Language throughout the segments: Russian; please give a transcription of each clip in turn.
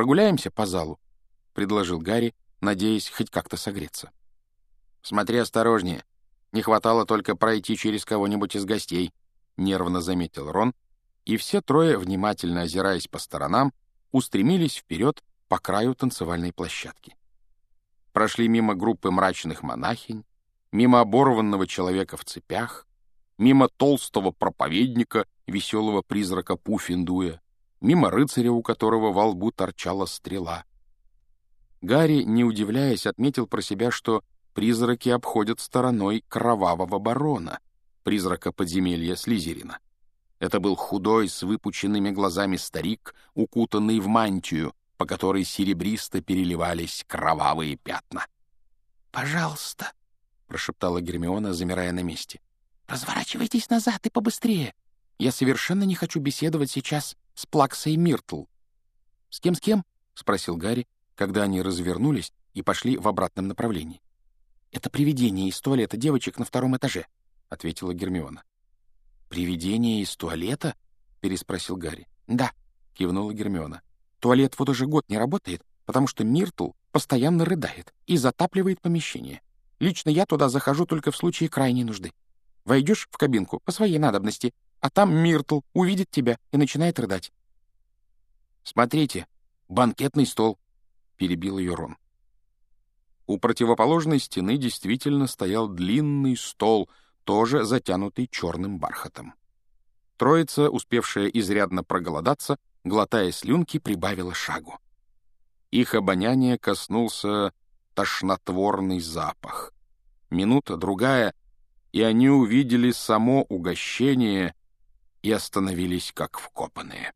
прогуляемся по залу?» — предложил Гарри, надеясь хоть как-то согреться. «Смотри осторожнее. Не хватало только пройти через кого-нибудь из гостей», — нервно заметил Рон, и все трое, внимательно озираясь по сторонам, устремились вперед по краю танцевальной площадки. Прошли мимо группы мрачных монахинь, мимо оборванного человека в цепях, мимо толстого проповедника, веселого призрака Пуффиндуя, мимо рыцаря, у которого во лбу торчала стрела. Гарри, не удивляясь, отметил про себя, что призраки обходят стороной кровавого барона, призрака подземелья Слизерина. Это был худой, с выпученными глазами старик, укутанный в мантию, по которой серебристо переливались кровавые пятна. «Пожалуйста», — прошептала Гермиона, замирая на месте. «Разворачивайтесь назад и побыстрее. Я совершенно не хочу беседовать сейчас с Плаксой Миртл». «С кем, с кем?» — спросил Гарри, когда они развернулись и пошли в обратном направлении. «Это привидение из туалета девочек на втором этаже», — ответила Гермиона. «Привидение из туалета?» — переспросил Гарри. «Да», — кивнула Гермиона. «Туалет вот уже год не работает, потому что Миртл постоянно рыдает и затапливает помещение. Лично я туда захожу только в случае крайней нужды. Войдешь в кабинку по своей надобности, а там Миртл увидит тебя и начинает рыдать». «Смотрите, банкетный стол», перебил ее Рон. У противоположной стены действительно стоял длинный стол, тоже затянутый черным бархатом. Троица, успевшая изрядно проголодаться, глотая слюнки, прибавила шагу. Их обоняние коснулся тошнотворный запах. Минута, другая, и они увидели само угощение и остановились как вкопанные.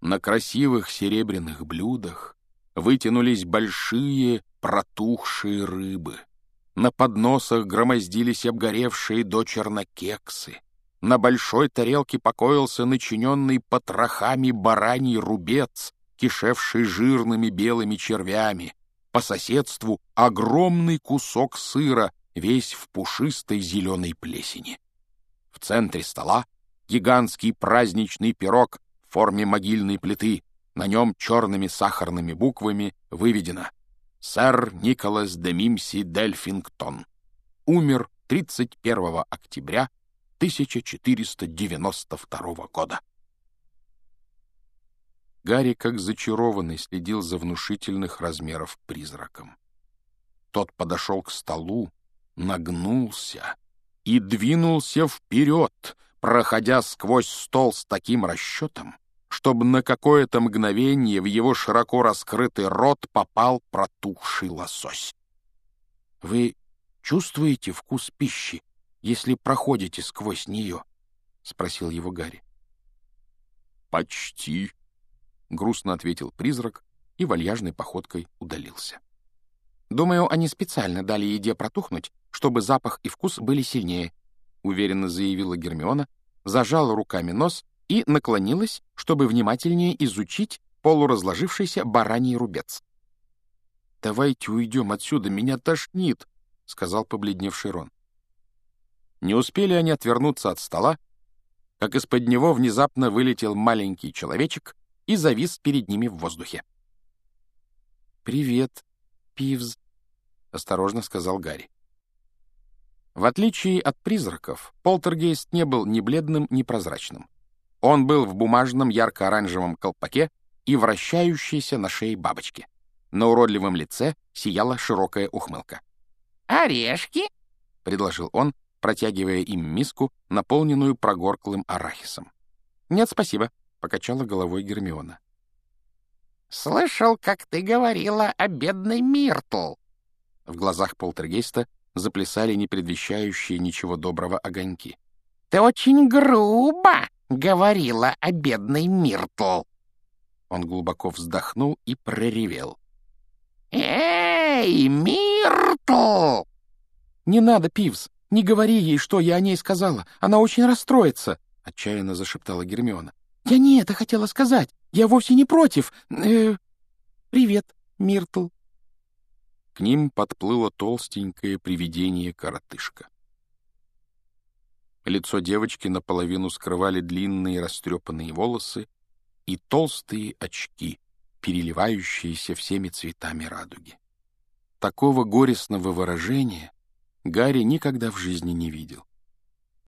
На красивых серебряных блюдах вытянулись большие протухшие рыбы. На подносах громоздились обгоревшие до чернокексы. На большой тарелке покоился начиненный потрохами бараний рубец, кишевший жирными белыми червями. По соседству огромный кусок сыра, весь в пушистой зеленой плесени. В центре стола гигантский праздничный пирог в форме могильной плиты, на нем черными сахарными буквами выведено «Сэр Николас де Мимси Дельфингтон. Умер 31 октября 1492 года». Гарри, как зачарованный, следил за внушительных размеров призраком. Тот подошел к столу, нагнулся и двинулся вперед, проходя сквозь стол с таким расчетом, чтобы на какое-то мгновение в его широко раскрытый рот попал протухший лосось. «Вы чувствуете вкус пищи, если проходите сквозь нее?» — спросил его Гарри. «Почти», — грустно ответил призрак и вальяжной походкой удалился. «Думаю, они специально дали еде протухнуть, чтобы запах и вкус были сильнее», — уверенно заявила Гермиона, зажала руками нос и наклонилась, чтобы внимательнее изучить полуразложившийся бараний рубец. «Давайте уйдем отсюда, меня тошнит», — сказал побледневший Рон. Не успели они отвернуться от стола, как из-под него внезапно вылетел маленький человечек и завис перед ними в воздухе. «Привет, Пивз», — осторожно сказал Гарри. В отличие от призраков, полтергейст не был ни бледным, ни прозрачным. Он был в бумажном ярко-оранжевом колпаке и вращающейся на шее бабочке. На уродливом лице сияла широкая ухмылка. «Орешки?» — предложил он, протягивая им миску, наполненную прогорклым арахисом. «Нет, спасибо», — покачала головой Гермиона. «Слышал, как ты говорила о бедной Миртл». В глазах полтергейста заплясали непредвещающие ничего доброго огоньки. «Ты очень грубо говорила о бедной Миртл. Он глубоко вздохнул и проревел. «Эй, Миртл!» «Не надо, Пивз, не говори ей, что я о ней сказала. Она очень расстроится», — отчаянно зашептала Гермиона. «Я не это хотела сказать. Я вовсе не против. Э, привет, Миртл». К ним подплыло толстенькое привидение-коротышка. Лицо девочки наполовину скрывали длинные растрепанные волосы и толстые очки, переливающиеся всеми цветами радуги. Такого горестного выражения Гарри никогда в жизни не видел.